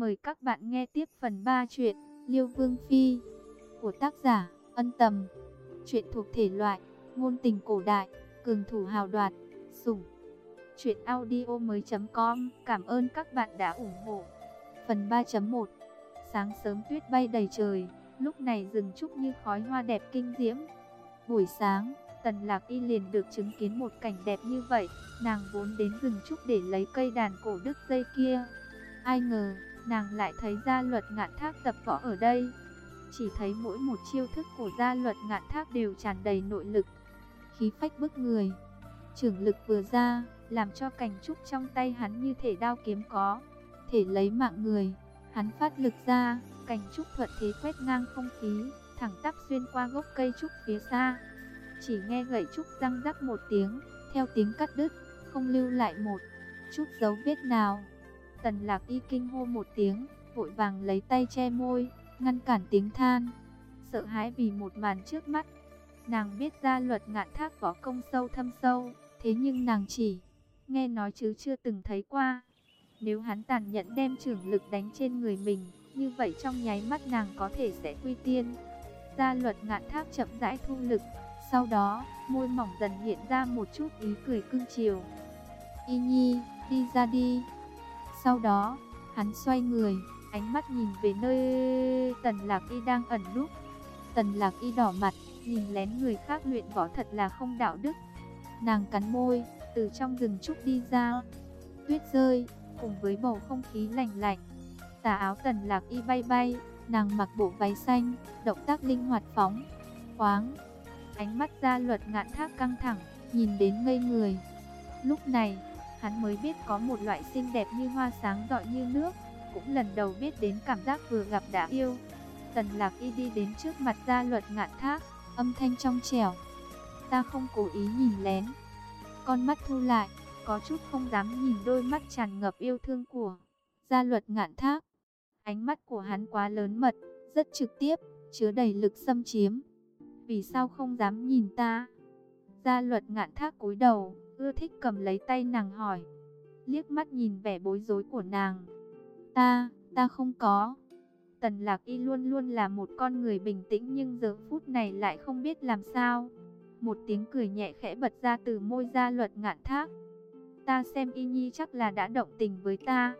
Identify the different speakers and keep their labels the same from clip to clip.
Speaker 1: Mời các bạn nghe tiếp phần 3 chuyện Liêu Vương Phi của tác giả Ân Tầm. Chuyện thuộc thể loại ngôn tình cổ đại, cường thủ hào đoạt, sủng. Chuyện audio mới.com Cảm ơn các bạn đã ủng hộ. Phần 3.1 Sáng sớm tuyết bay đầy trời, lúc này rừng trúc như khói hoa đẹp kinh diễm. Buổi sáng, Tần Lạc Y liền được chứng kiến một cảnh đẹp như vậy, nàng vốn đến rừng trúc để lấy cây đàn cổ đức dây kia. Ai ngờ, nàng lại thấy gia luật ngạn thác tập võ ở đây. Chỉ thấy mỗi một chiêu thức của gia luật ngạn thác đều tràn đầy nội lực, khí phách bức người. Trưởng lực vừa ra, làm cho cảnh trúc trong tay hắn như thể đao kiếm có, thể lấy mạng người. Hắn phát lực ra, cảnh trúc thuận thế quét ngang không khí, thẳng tắp xuyên qua gốc cây trúc phía xa. Chỉ nghe gậy trúc răng rắc một tiếng, theo tiếng cắt đứt, không lưu lại một chút dấu vết nào. Tần lạc y kinh hô một tiếng, vội vàng lấy tay che môi, ngăn cản tiếng than. Sợ hãi vì một màn trước mắt. Nàng biết ra luật ngạn thác võ công sâu thâm sâu, thế nhưng nàng chỉ nghe nói chứ chưa từng thấy qua. Nếu hắn tàn nhẫn đem trưởng lực đánh trên người mình, như vậy trong nháy mắt nàng có thể sẽ quy tiên. Gia luật ngạn thác chậm rãi thu lực, sau đó, môi mỏng dần hiện ra một chút ý cười cưng chiều. Y Nhi, đi ra đi. Sau đó, hắn xoay người, ánh mắt nhìn về nơi Tần Lạc Y đang ẩn núp. Tần Lạc Y đỏ mặt, nhìn lén người khác luyện võ thật là không đạo đức. Nàng cắn môi, từ trong rừng trúc đi ra. Tuyết rơi, cùng với bầu không khí lạnh lạnh. Tà áo Tần Lạc Y bay bay, nàng mặc bộ váy xanh, động tác linh hoạt phóng, khoáng. Ánh mắt ra luật ngạn thác căng thẳng, nhìn đến ngây người. Lúc này, hắn mới biết có một loại xinh đẹp như hoa sáng rọi như nước, cũng lần đầu biết đến cảm giác vừa gặp đã yêu. Tần lạc y đi đến trước mặt gia luật ngạn thác, âm thanh trong trẻo. Ta không cố ý nhìn lén. Con mắt thu lại, có chút không dám nhìn đôi mắt tràn ngập yêu thương của gia luật ngạn thác. Ánh mắt của hắn quá lớn mật, rất trực tiếp, chứa đầy lực xâm chiếm. Vì sao không dám nhìn ta? Gia luật ngạn thác cúi đầu, ưa thích cầm lấy tay nàng hỏi. Liếc mắt nhìn vẻ bối rối của nàng. Ta, ta không có. Tần lạc y luôn luôn là một con người bình tĩnh nhưng giờ phút này lại không biết làm sao. Một tiếng cười nhẹ khẽ bật ra từ môi gia luật ngạn thác. Ta xem y nhi chắc là đã động tình với ta.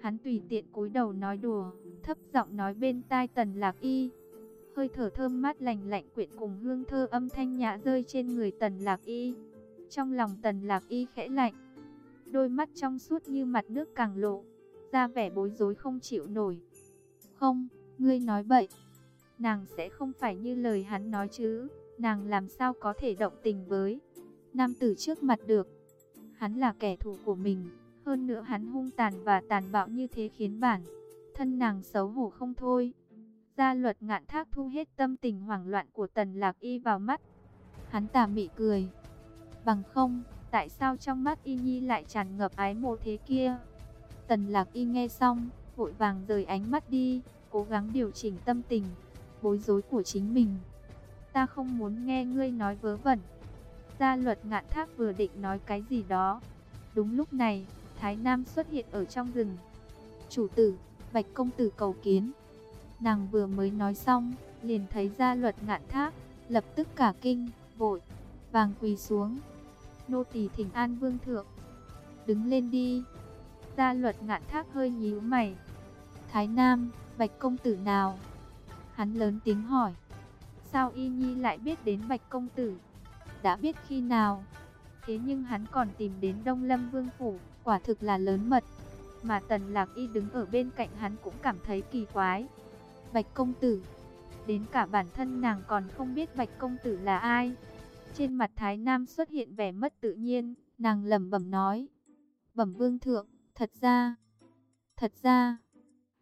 Speaker 1: Hắn tùy tiện cúi đầu nói đùa, thấp giọng nói bên tai tần lạc y. Hơi thở thơm mát lành lạnh quyện cùng hương thơ âm thanh nhã rơi trên người tần lạc y. Trong lòng tần lạc y khẽ lạnh, đôi mắt trong suốt như mặt nước càng lộ, ra vẻ bối rối không chịu nổi. Không, ngươi nói bậy, nàng sẽ không phải như lời hắn nói chứ, nàng làm sao có thể động tình với nam tử trước mặt được. Hắn là kẻ thù của mình, hơn nữa hắn hung tàn và tàn bạo như thế khiến bản thân nàng xấu hổ không thôi. Gia luật ngạn thác thu hết tâm tình hoảng loạn của tần lạc y vào mắt. Hắn tà mị cười, Bằng không, tại sao trong mắt Y Nhi lại tràn ngập ái mộ thế kia? Tần lạc y nghe xong, vội vàng rời ánh mắt đi, cố gắng điều chỉnh tâm tình, bối rối của chính mình. Ta không muốn nghe ngươi nói vớ vẩn. Gia luật ngạn thác vừa định nói cái gì đó. Đúng lúc này, Thái Nam xuất hiện ở trong rừng. Chủ tử, Bạch Công Tử cầu kiến. Nàng vừa mới nói xong, liền thấy gia luật ngạn thác, lập tức cả kinh, vội, vàng quỳ xuống, nô tỳ thỉnh an vương thượng. Đứng lên đi. Gia luật ngạn thác hơi nhíu mày. Thái Nam, Bạch công tử nào? Hắn lớn tiếng hỏi. Sao Y Nhi lại biết đến Bạch công tử? Đã biết khi nào? Thế nhưng hắn còn tìm đến Đông Lâm Vương phủ, quả thực là lớn mật. Mà Tần Lạc Y đứng ở bên cạnh hắn cũng cảm thấy kỳ quái. Bạch công tử, đến cả bản thân nàng còn không biết Bạch công tử là ai. Trên mặt Thái Nam xuất hiện vẻ mất tự nhiên, nàng lẩm bẩm nói. Bẩm vương thượng, thật ra, thật ra,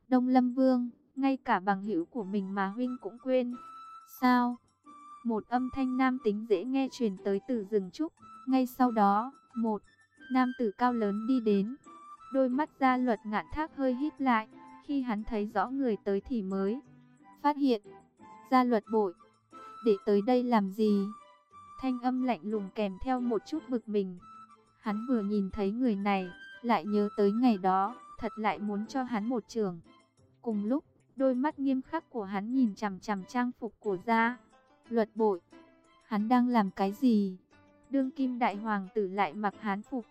Speaker 1: Đông Lâm Vương, ngay cả bằng hữu của mình mà huynh cũng quên. Sao? Một âm thanh nam tính dễ nghe truyền tới từ rừng trúc. Ngay sau đó, một nam tử cao lớn đi đến. Đôi mắt ra luật ngạn thác hơi hít lại. Khi hắn thấy rõ người tới thì mới phát hiện. Gia luật bội, để tới đây làm gì? Thanh âm lạnh lùng kèm theo một chút bực mình. Hắn vừa nhìn thấy người này, lại nhớ tới ngày đó, thật lại muốn cho hắn một trường. Cùng lúc, đôi mắt nghiêm khắc của hắn nhìn chằm chằm trang phục của gia luật bội. Hắn đang làm cái gì? Đương kim đại hoàng tử lại mặc hán phục.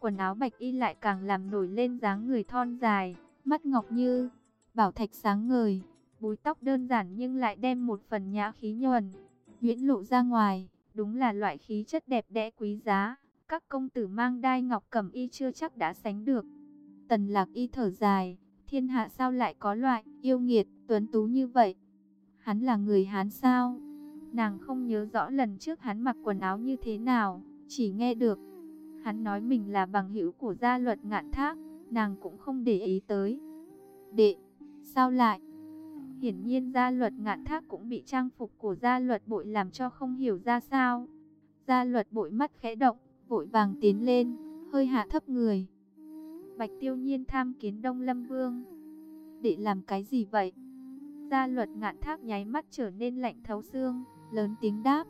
Speaker 1: Quần áo bạch y lại càng làm nổi lên dáng người thon dài, mắt ngọc như, bảo thạch sáng ngời, búi tóc đơn giản nhưng lại đem một phần nhã khí nhuần, nhuyễn lộ ra ngoài, đúng là loại khí chất đẹp đẽ quý giá, các công tử mang đai ngọc cẩm y chưa chắc đã sánh được. Tần lạc y thở dài, thiên hạ sao lại có loại yêu nghiệt, tuấn tú như vậy? Hắn là người Hán sao? Nàng không nhớ rõ lần trước hắn mặc quần áo như thế nào, chỉ nghe được. Hắn nói mình là bằng hữu của gia luật ngạn thác, nàng cũng không để ý tới. Đệ, sao lại? Hiển nhiên gia luật ngạn thác cũng bị trang phục của gia luật bội làm cho không hiểu ra sao. Gia luật bội mắt khẽ động, vội vàng tiến lên, hơi hạ thấp người. Bạch tiêu nhiên tham kiến Đông Lâm Vương. Để làm cái gì vậy? Gia luật ngạn thác nháy mắt trở nên lạnh thấu xương, lớn tiếng đáp.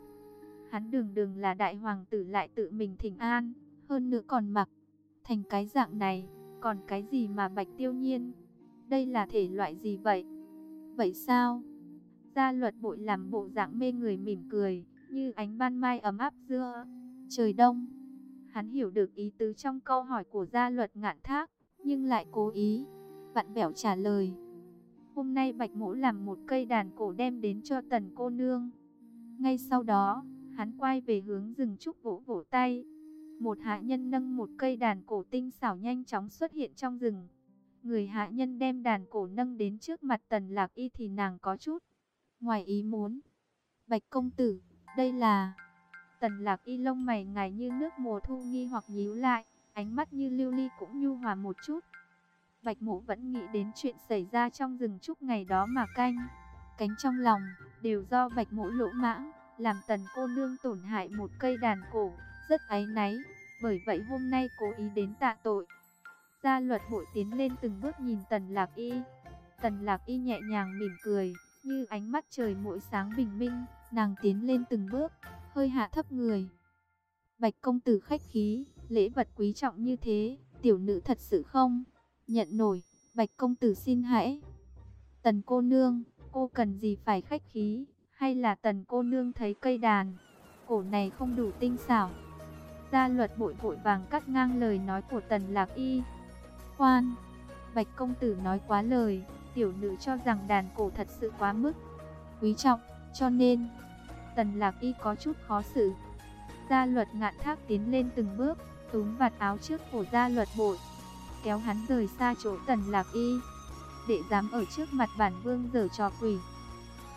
Speaker 1: Hắn đường đường là đại hoàng tử lại tự mình thỉnh an, hơn nữa còn mặc thành cái dạng này, còn cái gì mà bạch tiêu nhiên? Đây là thể loại gì vậy? Vậy sao? Gia luật bội làm bộ dạng mê người mỉm cười, như ánh ban mai ấm áp giữa trời đông. Hắn hiểu được ý tứ trong câu hỏi của gia luật ngạn thác, nhưng lại cố ý, vặn bẻo trả lời. Hôm nay Bạch Mỗ làm một cây đàn cổ đem đến cho tần cô nương. Ngay sau đó, hắn quay về hướng rừng trúc vỗ vỗ tay. Một hạ nhân nâng một cây đàn cổ tinh xảo nhanh chóng xuất hiện trong rừng. Người hạ nhân đem đàn cổ nâng đến trước mặt tần lạc y thì nàng có chút. Ngoài ý muốn. Bạch công tử, đây là... Tần lạc y lông mày ngài như nước mùa thu nghi hoặc nhíu lại, ánh mắt như lưu ly cũng nhu hòa một chút. Bạch mộ vẫn nghĩ đến chuyện xảy ra trong rừng trúc ngày đó mà canh. Cánh trong lòng, đều do bạch mộ lỗ mãng, làm tần cô nương tổn hại một cây đàn cổ, rất áy náy. Bởi vậy hôm nay cố ý đến tạ tội. Gia luật hội tiến lên từng bước nhìn tần lạc y. Tần lạc y nhẹ nhàng mỉm cười, như ánh mắt trời mỗi sáng bình minh, nàng tiến lên từng bước, hơi hạ thấp người. Bạch công tử khách khí, lễ vật quý trọng như thế, tiểu nữ thật sự không nhận nổi. Bạch công tử xin hãy. Tần cô nương, cô cần gì phải khách khí, hay là tần cô nương thấy cây đàn, cổ này không đủ tinh xảo. Gia luật bội vội vàng cắt ngang lời nói của tần lạc y. Khoan, bạch công tử nói quá lời, tiểu nữ cho rằng đàn cổ thật sự quá mức. Quý trọng, cho nên, tần lạc y có chút khó xử. Gia luật ngạn thác tiến lên từng bước, túm vạt áo trước của gia luật bội kéo hắn rời xa chỗ tần lạc y. Đệ dám ở trước mặt bản vương giở trò quỷ.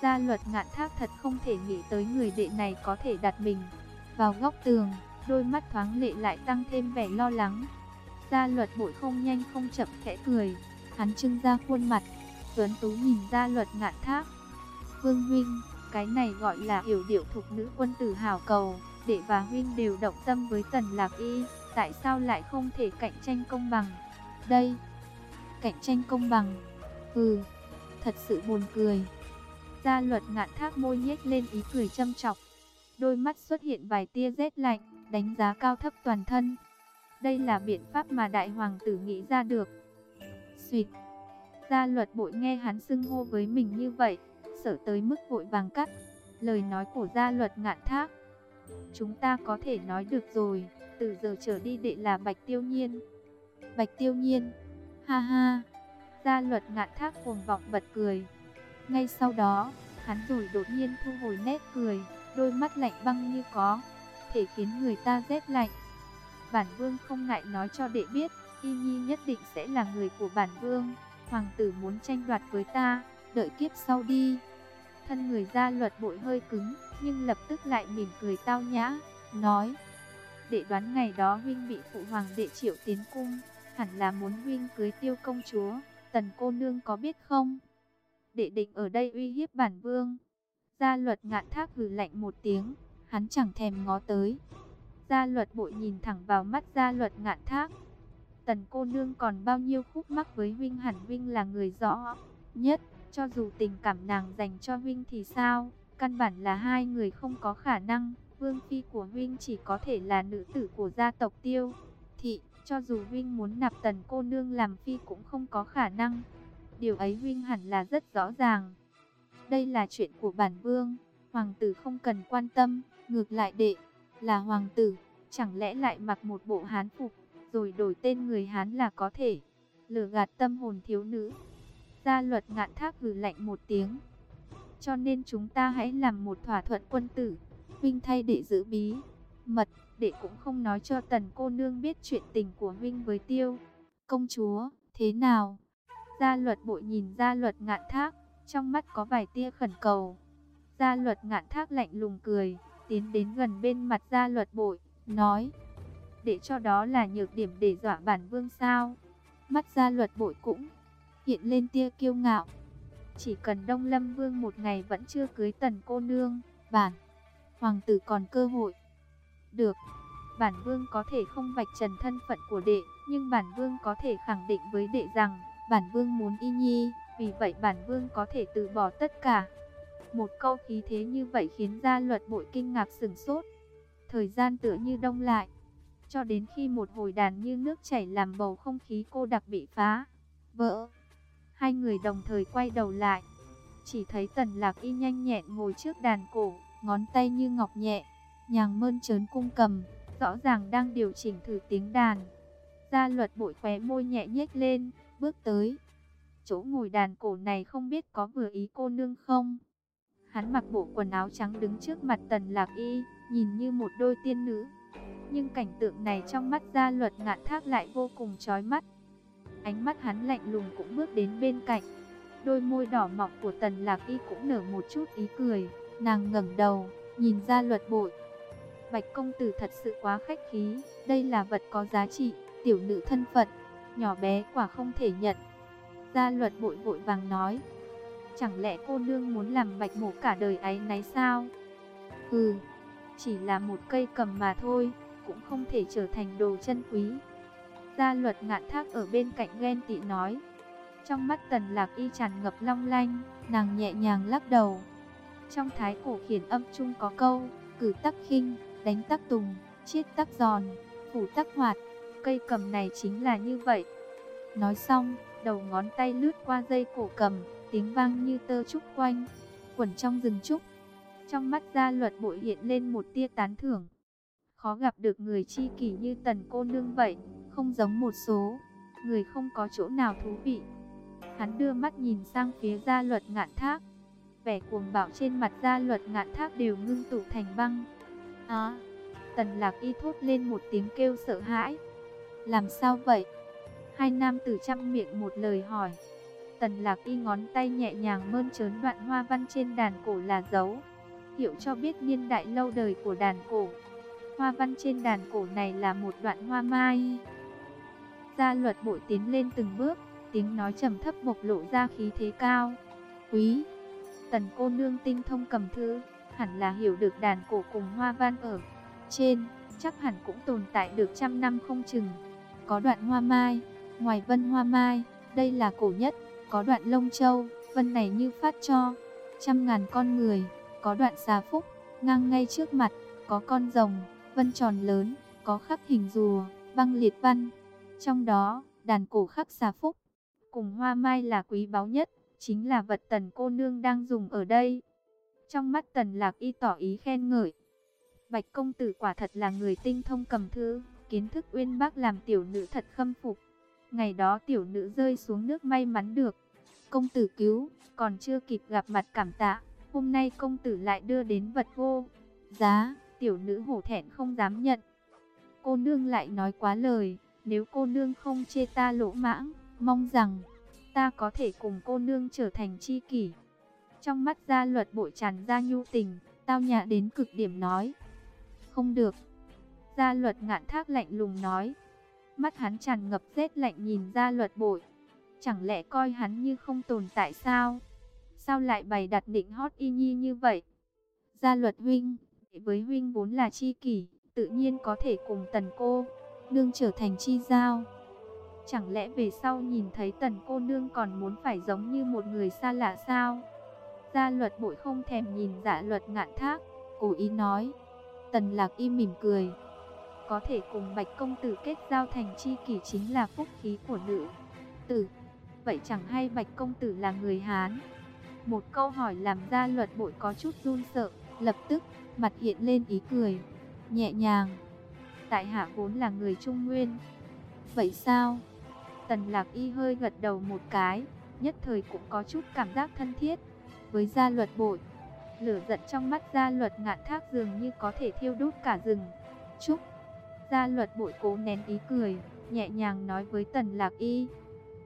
Speaker 1: Gia luật ngạn thác thật không thể nghĩ tới người đệ này có thể đặt mình vào góc tường, đôi mắt thoáng lệ lại tăng thêm vẻ lo lắng. Gia luật bội không nhanh không chậm khẽ cười, hắn trưng ra khuôn mặt, tuấn tú nhìn gia luật ngạn thác. Vương huynh, cái này gọi là hiểu điệu thuộc nữ quân tử hào cầu, đệ và huynh đều động tâm với tần lạc y, tại sao lại không thể cạnh tranh công bằng? đây. Cạnh tranh công bằng. Ừ, thật sự buồn cười. Gia luật ngạn thác môi nhếch lên ý cười châm chọc. Đôi mắt xuất hiện vài tia rét lạnh, đánh giá cao thấp toàn thân. Đây là biện pháp mà đại hoàng tử nghĩ ra được. Xuyệt. Gia luật bội nghe hắn xưng hô với mình như vậy, sợ tới mức vội vàng cắt. Lời nói của gia luật ngạn thác. Chúng ta có thể nói được rồi, từ giờ trở đi đệ là Bạch Tiêu Nhiên. Bạch tiêu nhiên. Ha ha. Gia luật ngạn thác cuồng vọng bật cười. Ngay sau đó, hắn rồi đột nhiên thu hồi nét cười, đôi mắt lạnh băng như có, thể khiến người ta rét lạnh. Bản vương không ngại nói cho đệ biết, Y Nhi nhất định sẽ là người của bản vương. Hoàng tử muốn tranh đoạt với ta, đợi kiếp sau đi. Thân người gia luật bội hơi cứng, nhưng lập tức lại mỉm cười tao nhã, nói. Đệ đoán ngày đó huynh bị phụ hoàng đệ triệu tiến cung, hẳn là muốn huynh cưới tiêu công chúa, tần cô nương có biết không? Đệ định ở đây uy hiếp bản vương. Gia luật ngạn thác hừ lạnh một tiếng, hắn chẳng thèm ngó tới. Gia luật bội nhìn thẳng vào mắt gia luật ngạn thác. Tần cô nương còn bao nhiêu khúc mắc với huynh hẳn huynh là người rõ nhất, cho dù tình cảm nàng dành cho huynh thì sao, căn bản là hai người không có khả năng. Vương phi của huynh chỉ có thể là nữ tử của gia tộc tiêu thị Cho dù huynh muốn nạp tần cô nương làm phi cũng không có khả năng. Điều ấy huynh hẳn là rất rõ ràng. Đây là chuyện của bản vương, hoàng tử không cần quan tâm, ngược lại đệ, là hoàng tử, chẳng lẽ lại mặc một bộ hán phục, rồi đổi tên người hán là có thể, lừa gạt tâm hồn thiếu nữ. Gia luật ngạn thác hừ lạnh một tiếng. Cho nên chúng ta hãy làm một thỏa thuận quân tử, huynh thay đệ giữ bí, mật, đệ cũng không nói cho tần cô nương biết chuyện tình của huynh với tiêu. Công chúa, thế nào? Gia luật bội nhìn gia luật ngạn thác, trong mắt có vài tia khẩn cầu. Gia luật ngạn thác lạnh lùng cười, tiến đến gần bên mặt gia luật bội, nói. Để cho đó là nhược điểm để dọa bản vương sao. Mắt gia luật bội cũng hiện lên tia kiêu ngạo. Chỉ cần Đông Lâm Vương một ngày vẫn chưa cưới tần cô nương, bản, hoàng tử còn cơ hội. Được, bản vương có thể không vạch trần thân phận của đệ, nhưng bản vương có thể khẳng định với đệ rằng, bản vương muốn y nhi, vì vậy bản vương có thể từ bỏ tất cả. Một câu khí thế như vậy khiến gia luật bội kinh ngạc sừng sốt. Thời gian tựa như đông lại, cho đến khi một hồi đàn như nước chảy làm bầu không khí cô đặc bị phá, vỡ. Hai người đồng thời quay đầu lại, chỉ thấy tần lạc y nhanh nhẹn ngồi trước đàn cổ, ngón tay như ngọc nhẹ, nhàng mơn trớn cung cầm, rõ ràng đang điều chỉnh thử tiếng đàn. Gia luật bội khóe môi nhẹ nhếch lên, bước tới. Chỗ ngồi đàn cổ này không biết có vừa ý cô nương không? Hắn mặc bộ quần áo trắng đứng trước mặt tần lạc y, nhìn như một đôi tiên nữ. Nhưng cảnh tượng này trong mắt gia luật ngạn thác lại vô cùng chói mắt. Ánh mắt hắn lạnh lùng cũng bước đến bên cạnh. Đôi môi đỏ mọng của tần lạc y cũng nở một chút ý cười. Nàng ngẩng đầu, nhìn gia luật bội. Bạch công tử thật sự quá khách khí, đây là vật có giá trị, tiểu nữ thân phận, nhỏ bé quả không thể nhận. Gia luật bội vội vàng nói, chẳng lẽ cô nương muốn làm bạch mổ cả đời ấy náy sao? Ừ, chỉ là một cây cầm mà thôi, cũng không thể trở thành đồ chân quý. Gia luật ngạn thác ở bên cạnh ghen tị nói, trong mắt tần lạc y tràn ngập long lanh, nàng nhẹ nhàng lắc đầu. Trong thái cổ khiển âm chung có câu, cử tắc khinh, đánh tắc tùng, chiết tắc giòn, phủ tắc hoạt, cây cầm này chính là như vậy. Nói xong, đầu ngón tay lướt qua dây cổ cầm, tiếng vang như tơ trúc quanh, quẩn trong rừng trúc. Trong mắt gia luật bội hiện lên một tia tán thưởng. Khó gặp được người chi kỷ như tần cô nương vậy, không giống một số, người không có chỗ nào thú vị. Hắn đưa mắt nhìn sang phía gia luật ngạn thác. Vẻ cuồng bạo trên mặt gia luật ngạn thác đều ngưng tụ thành băng. À, tần lạc y thốt lên một tiếng kêu sợ hãi. Làm sao vậy? Hai nam tử chăm miệng một lời hỏi. Tần lạc y ngón tay nhẹ nhàng mơn trớn đoạn hoa văn trên đàn cổ là dấu. Hiệu cho biết niên đại lâu đời của đàn cổ. Hoa văn trên đàn cổ này là một đoạn hoa mai. Gia luật bội tiến lên từng bước, tiếng nói trầm thấp bộc lộ ra khí thế cao. Quý, tần cô nương tinh thông cầm thư, hẳn là hiểu được đàn cổ cùng hoa văn ở trên, chắc hẳn cũng tồn tại được trăm năm không chừng. Có đoạn hoa mai, ngoài vân hoa mai, đây là cổ nhất, có đoạn lông châu, vân này như phát cho, trăm ngàn con người, có đoạn xà phúc, ngang ngay trước mặt, có con rồng, vân tròn lớn, có khắc hình rùa, băng liệt văn. Trong đó, đàn cổ khắc xà phúc, cùng hoa mai là quý báu nhất, chính là vật tần cô nương đang dùng ở đây. Trong mắt tần lạc y tỏ ý khen ngợi. Bạch công tử quả thật là người tinh thông cầm thư, kiến thức uyên bác làm tiểu nữ thật khâm phục. Ngày đó tiểu nữ rơi xuống nước may mắn được. Công tử cứu, còn chưa kịp gặp mặt cảm tạ. Hôm nay công tử lại đưa đến vật vô. Giá, tiểu nữ hổ thẹn không dám nhận. Cô nương lại nói quá lời, nếu cô nương không chê ta lỗ mãng, mong rằng ta có thể cùng cô nương trở thành chi kỷ. Trong mắt gia luật bội tràn ra nhu tình, tao nhã đến cực điểm nói. Không được. Gia luật ngạn thác lạnh lùng nói. Mắt hắn tràn ngập rét lạnh nhìn gia luật bội. Chẳng lẽ coi hắn như không tồn tại sao? Sao lại bày đặt định hót y nhi như vậy? Gia luật huynh, với huynh vốn là chi kỷ, tự nhiên có thể cùng tần cô, nương trở thành chi giao. Chẳng lẽ về sau nhìn thấy tần cô nương còn muốn phải giống như một người xa lạ sao? Gia luật bội không thèm nhìn dạ luật ngạn thác, cố ý nói. Tần lạc y mỉm cười có thể cùng Bạch Công Tử kết giao thành chi kỷ chính là phúc khí của nữ tử. Vậy chẳng hay Bạch Công Tử là người Hán? Một câu hỏi làm ra luật bội có chút run sợ, lập tức, mặt hiện lên ý cười, nhẹ nhàng. Tại hạ vốn là người Trung Nguyên. Vậy sao? Tần Lạc Y hơi gật đầu một cái, nhất thời cũng có chút cảm giác thân thiết với gia luật bội. Lửa giận trong mắt gia luật ngạn thác dường như có thể thiêu đốt cả rừng. Chúc! Gia luật bội cố nén ý cười, nhẹ nhàng nói với Tần Lạc Y.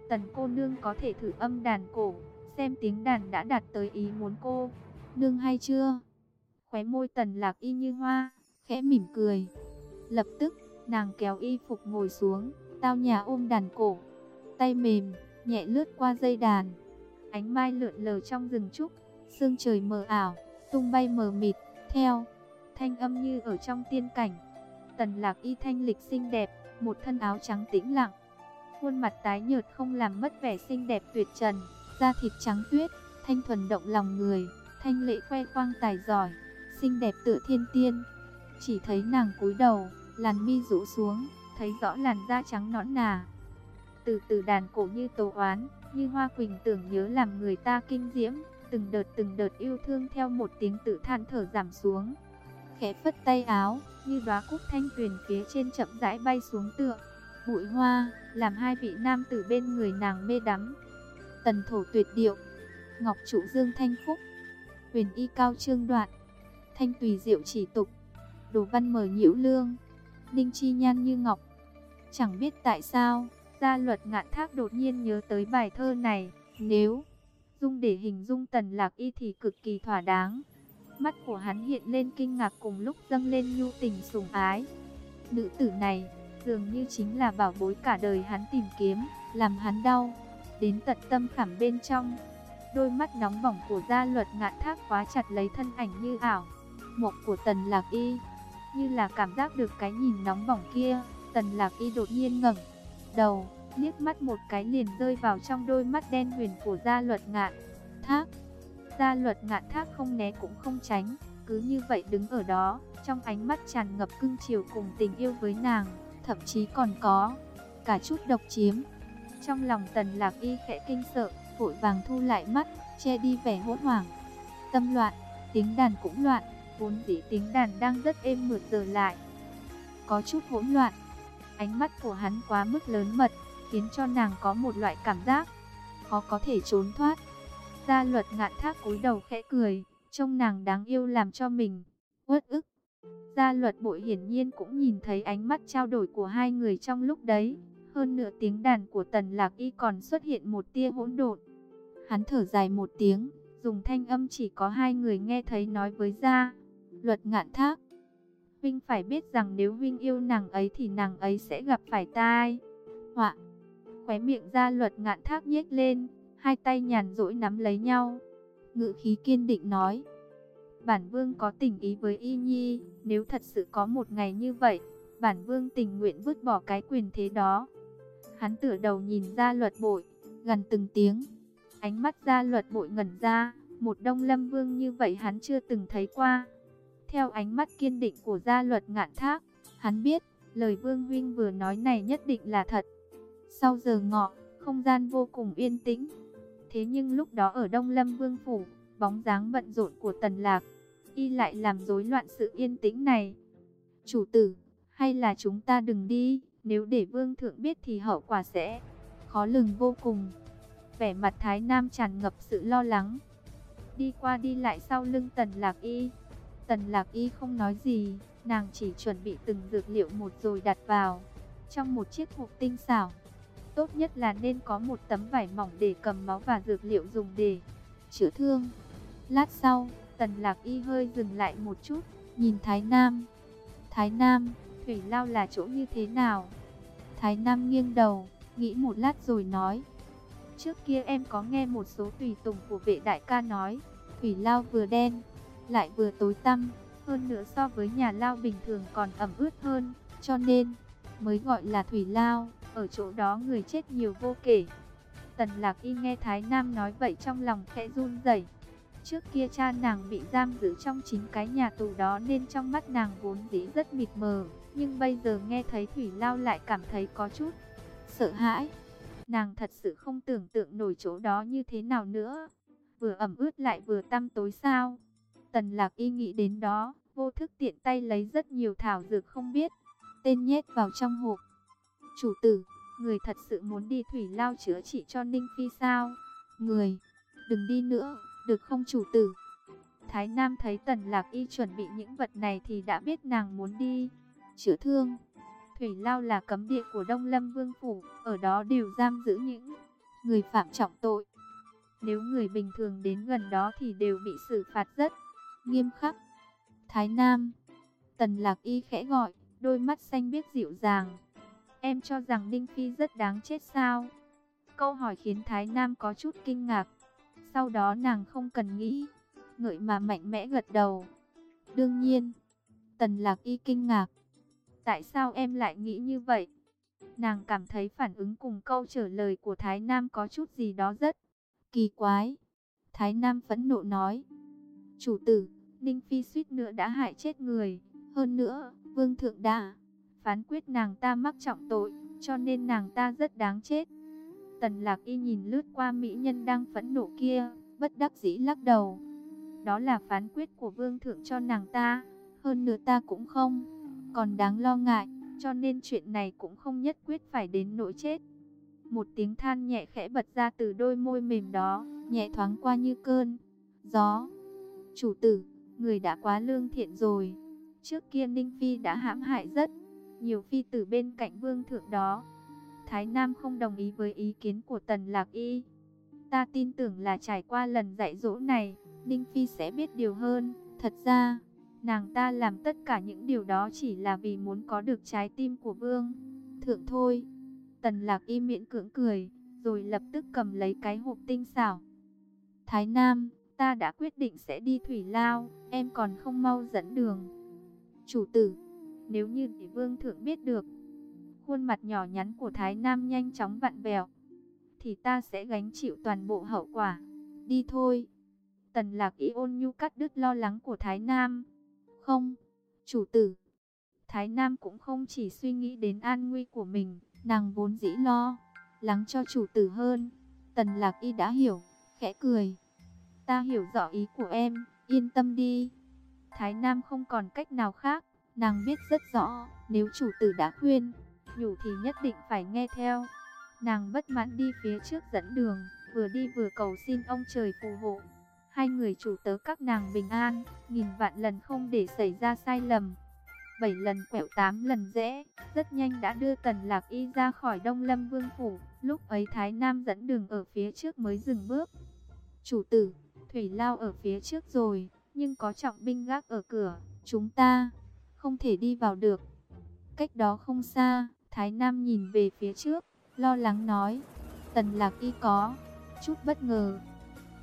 Speaker 1: Tần cô nương có thể thử âm đàn cổ, xem tiếng đàn đã đạt tới ý muốn cô. Nương hay chưa? Khóe môi Tần Lạc Y như hoa, khẽ mỉm cười. Lập tức, nàng kéo y phục ngồi xuống, tao nhà ôm đàn cổ. Tay mềm, nhẹ lướt qua dây đàn. Ánh mai lượn lờ trong rừng trúc, sương trời mờ ảo, tung bay mờ mịt, theo thanh âm như ở trong tiên cảnh. Tần Lạc Y thanh lịch xinh đẹp, một thân áo trắng tĩnh lặng, khuôn mặt tái nhợt không làm mất vẻ xinh đẹp tuyệt trần, da thịt trắng tuyết, thanh thuần động lòng người, thanh lệ khoe khoang tài giỏi, xinh đẹp tựa thiên tiên. Chỉ thấy nàng cúi đầu, làn mi rũ xuống, thấy rõ làn da trắng nõn nà. Từ từ đàn cổ như tố oán, như hoa quỳnh tưởng nhớ làm người ta kinh diễm, từng đợt từng đợt yêu thương theo một tiếng tự than thở giảm xuống. Khẽ phất tay áo, như đóa cúc thanh tuyền phía trên chậm rãi bay xuống tựa. Bụi hoa, làm hai vị nam tử bên người nàng mê đắm. Tần thổ tuyệt điệu, ngọc trụ dương thanh phúc, huyền y cao trương đoạn, thanh tùy diệu chỉ tục, đồ văn mờ nhiễu lương, ninh chi nhan như ngọc. Chẳng biết tại sao, gia luật ngạn thác đột nhiên nhớ tới bài thơ này, nếu dung để hình dung tần lạc y thì cực kỳ thỏa đáng. Mắt của hắn hiện lên kinh ngạc cùng lúc dâng lên nhu tình sùng ái. Nữ tử này, dường như chính là bảo bối cả đời hắn tìm kiếm, làm hắn đau, đến tận tâm khảm bên trong. Đôi mắt nóng bỏng của gia luật ngạn thác quá chặt lấy thân ảnh như ảo, mộng của tần lạc y, như là cảm giác được cái nhìn nóng bỏng kia, tần lạc y đột nhiên ngẩng đầu, liếc mắt một cái liền rơi vào trong đôi mắt đen huyền của gia luật ngạn thác. Gia luật ngạn thác không né cũng không tránh, cứ như vậy đứng ở đó, trong ánh mắt tràn ngập cưng chiều cùng tình yêu với nàng thậm chí còn có cả chút độc chiếm. Trong lòng tần lạc y khẽ kinh sợ, vội vàng thu lại mắt, che đi vẻ hỗn hoảng. Tâm loạn, tiếng đàn cũng loạn, vốn dĩ tiếng đàn đang rất êm mượt giờ lại. Có chút hỗn loạn, ánh mắt của hắn quá mức lớn mật, khiến cho nàng có một loại cảm giác khó có thể trốn thoát. Gia luật ngạn thác cúi đầu khẽ cười, trông nàng đáng yêu làm cho mình uất ức. Gia luật bội hiển nhiên cũng nhìn thấy ánh mắt trao đổi của hai người trong lúc đấy. Hơn nữa tiếng đàn của tần lạc y còn xuất hiện một tia hỗn độn. Hắn thở dài một tiếng, dùng thanh âm chỉ có hai người nghe thấy nói với gia. Luật ngạn thác. Vinh phải biết rằng nếu Vinh yêu nàng ấy thì nàng ấy sẽ gặp phải tai. Họa. Khóe miệng gia luật ngạn thác nhếch lên, hai tay nhàn rỗi nắm lấy nhau. Ngự khí kiên định nói bản vương có tình ý với y nhi, nếu thật sự có một ngày như vậy, bản vương tình nguyện vứt bỏ cái quyền thế đó. Hắn tựa đầu nhìn ra luật bội, gần từng tiếng, ánh mắt ra luật bội ngẩn ra, một đông lâm vương như vậy hắn chưa từng thấy qua. Theo ánh mắt kiên định của gia luật ngạn thác, hắn biết, lời vương huynh vừa nói này nhất định là thật. Sau giờ ngọ, không gian vô cùng yên tĩnh. Thế nhưng lúc đó ở Đông Lâm Vương Phủ, bóng dáng bận rộn của Tần Lạc, y lại làm rối loạn sự yên tĩnh này. Chủ tử, hay là chúng ta đừng đi, nếu để vương thượng biết thì hậu quả sẽ khó lường vô cùng. Vẻ mặt Thái Nam tràn ngập sự lo lắng. Đi qua đi lại sau lưng Tần Lạc Y. Tần Lạc Y không nói gì, nàng chỉ chuẩn bị từng dược liệu một rồi đặt vào. Trong một chiếc hộp tinh xảo, tốt nhất là nên có một tấm vải mỏng để cầm máu và dược liệu dùng để chữa thương. Lát sau, Tần Lạc Y hơi dừng lại một chút, nhìn Thái Nam. Thái Nam, Thủy Lao là chỗ như thế nào? Thái Nam nghiêng đầu, nghĩ một lát rồi nói. Trước kia em có nghe một số tùy tùng của vệ đại ca nói, Thủy Lao vừa đen, lại vừa tối tăm, hơn nữa so với nhà Lao bình thường còn ẩm ướt hơn, cho nên mới gọi là Thủy Lao, ở chỗ đó người chết nhiều vô kể. Tần Lạc Y nghe Thái Nam nói vậy trong lòng khẽ run rẩy. Trước kia cha nàng bị giam giữ trong chính cái nhà tù đó nên trong mắt nàng vốn dĩ rất mịt mờ, Nhưng bây giờ nghe thấy Thủy Lao lại cảm thấy có chút sợ hãi. Nàng thật sự không tưởng tượng nổi chỗ đó như thế nào nữa. Vừa ẩm ướt lại vừa tăm tối sao. Tần lạc y nghĩ đến đó, vô thức tiện tay lấy rất nhiều thảo dược không biết. Tên nhét vào trong hộp. Chủ tử, người thật sự muốn đi Thủy Lao chữa trị cho Ninh Phi sao? Người, đừng đi nữa, được không chủ tử? Thái Nam thấy Tần Lạc Y chuẩn bị những vật này thì đã biết nàng muốn đi chữa thương. Thủy Lao là cấm địa của Đông Lâm Vương Phủ, ở đó đều giam giữ những người phạm trọng tội. Nếu người bình thường đến gần đó thì đều bị xử phạt rất nghiêm khắc. Thái Nam, Tần Lạc Y khẽ gọi, đôi mắt xanh biếc dịu dàng. Em cho rằng Ninh Phi rất đáng chết sao? Câu hỏi khiến Thái Nam có chút kinh ngạc. Sau đó nàng không cần nghĩ, ngợi mà mạnh mẽ gật đầu. Đương nhiên, Tần Lạc Y kinh ngạc. Tại sao em lại nghĩ như vậy? Nàng cảm thấy phản ứng cùng câu trả lời của Thái Nam có chút gì đó rất kỳ quái. Thái Nam phẫn nộ nói. Chủ tử, Ninh Phi suýt nữa đã hại chết người. Hơn nữa, Vương Thượng đã phán quyết nàng ta mắc trọng tội, cho nên nàng ta rất đáng chết. Tần Lạc Y nhìn lướt qua mỹ nhân đang phẫn nộ kia, bất đắc dĩ lắc đầu. Đó là phán quyết của Vương Thượng cho nàng ta, hơn nữa ta cũng không còn đáng lo ngại, cho nên chuyện này cũng không nhất quyết phải đến nỗi chết. Một tiếng than nhẹ khẽ bật ra từ đôi môi mềm đó, nhẹ thoáng qua như cơn gió. Chủ tử, người đã quá lương thiện rồi. Trước kia Ninh Phi đã hãm hại rất nhiều phi tử bên cạnh vương thượng đó. Thái Nam không đồng ý với ý kiến của Tần Lạc Y. Ta tin tưởng là trải qua lần dạy dỗ này, Ninh Phi sẽ biết điều hơn. Thật ra, nàng ta làm tất cả những điều đó chỉ là vì muốn có được trái tim của vương. Thượng thôi. Tần Lạc Y miễn cưỡng cười, rồi lập tức cầm lấy cái hộp tinh xảo. Thái Nam, ta đã quyết định sẽ đi Thủy Lao, em còn không mau dẫn đường. Chủ tử, nếu như tỷ vương thượng biết được, khuôn mặt nhỏ nhắn của Thái Nam nhanh chóng vặn vẹo, thì ta sẽ gánh chịu toàn bộ hậu quả. Đi thôi. Tần lạc ý ôn nhu cắt đứt lo lắng của Thái Nam. Không, chủ tử. Thái Nam cũng không chỉ suy nghĩ đến an nguy của mình, nàng vốn dĩ lo, lắng cho chủ tử hơn. Tần lạc y đã hiểu, khẽ cười. Ta hiểu rõ ý của em, yên tâm đi. Thái Nam không còn cách nào khác, nàng biết rất rõ, nếu chủ tử đã khuyên, nhủ thì nhất định phải nghe theo. Nàng bất mãn đi phía trước dẫn đường, vừa đi vừa cầu xin ông trời phù hộ. Hai người chủ tớ các nàng bình an, nghìn vạn lần không để xảy ra sai lầm. Bảy lần quẹo tám lần rẽ, rất nhanh đã đưa Tần Lạc Y ra khỏi Đông Lâm Vương Phủ. Lúc ấy Thái Nam dẫn đường ở phía trước mới dừng bước. Chủ tử, Thủy Lao ở phía trước rồi, nhưng có trọng binh gác ở cửa, chúng ta không thể đi vào được. Cách đó không xa, Thái Nam nhìn về phía trước, lo lắng nói, Tần Lạc Y có chút bất ngờ.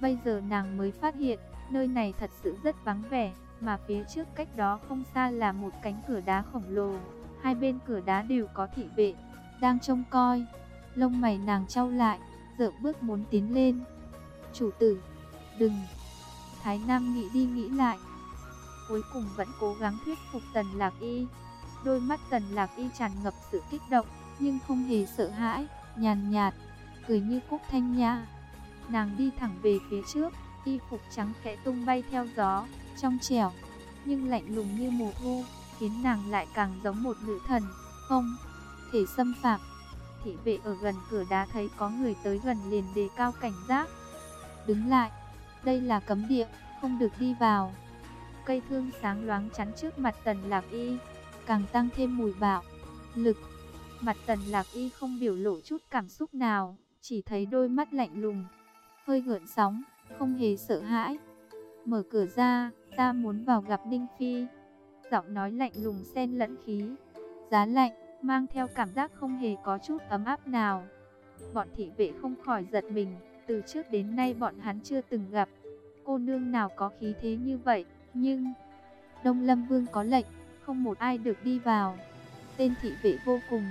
Speaker 1: Bây giờ nàng mới phát hiện, nơi này thật sự rất vắng vẻ, mà phía trước cách đó không xa là một cánh cửa đá khổng lồ. Hai bên cửa đá đều có thị vệ, đang trông coi. Lông mày nàng trao lại, dở bước muốn tiến lên. Chủ tử, đừng. Thái Nam nghĩ đi nghĩ lại. Cuối cùng vẫn cố gắng thuyết phục Tần Lạc Y. Đôi mắt Tần Lạc Y tràn ngập sự kích động, nhưng không hề sợ hãi, nhàn nhạt, cười như cúc thanh nhã. Nàng đi thẳng về phía trước, y phục trắng khẽ tung bay theo gió, trong trẻo, nhưng lạnh lùng như mùa thu, khiến nàng lại càng giống một nữ thần, không thể xâm phạm. Thị vệ ở gần cửa đá thấy có người tới gần liền đề cao cảnh giác. Đứng lại, đây là cấm địa, không được đi vào. Cây thương sáng loáng chắn trước mặt tần lạc y, càng tăng thêm mùi bạo, lực. Mặt tần lạc y không biểu lộ chút cảm xúc nào, chỉ thấy đôi mắt lạnh lùng, hơi gợn sóng, không hề sợ hãi. Mở cửa ra, ta muốn vào gặp Ninh Phi. Giọng nói lạnh lùng xen lẫn khí, giá lạnh, mang theo cảm giác không hề có chút ấm áp nào. Bọn thị vệ không khỏi giật mình, từ trước đến nay bọn hắn chưa từng gặp. Cô nương nào có khí thế như vậy, nhưng... Đông Lâm Vương có lệnh, không một ai được đi vào. Tên thị vệ vô cùng,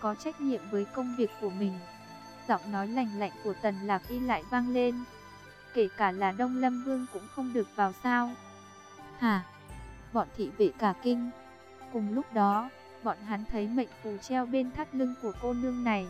Speaker 1: có trách nhiệm với công việc của mình. Giọng nói lành lạnh của Tần Lạc Y lại vang lên. Kể cả là Đông Lâm Vương cũng không được vào sao. Hả? Bọn thị vệ cả kinh. Cùng lúc đó, bọn hắn thấy mệnh phù treo bên thắt lưng của cô nương này,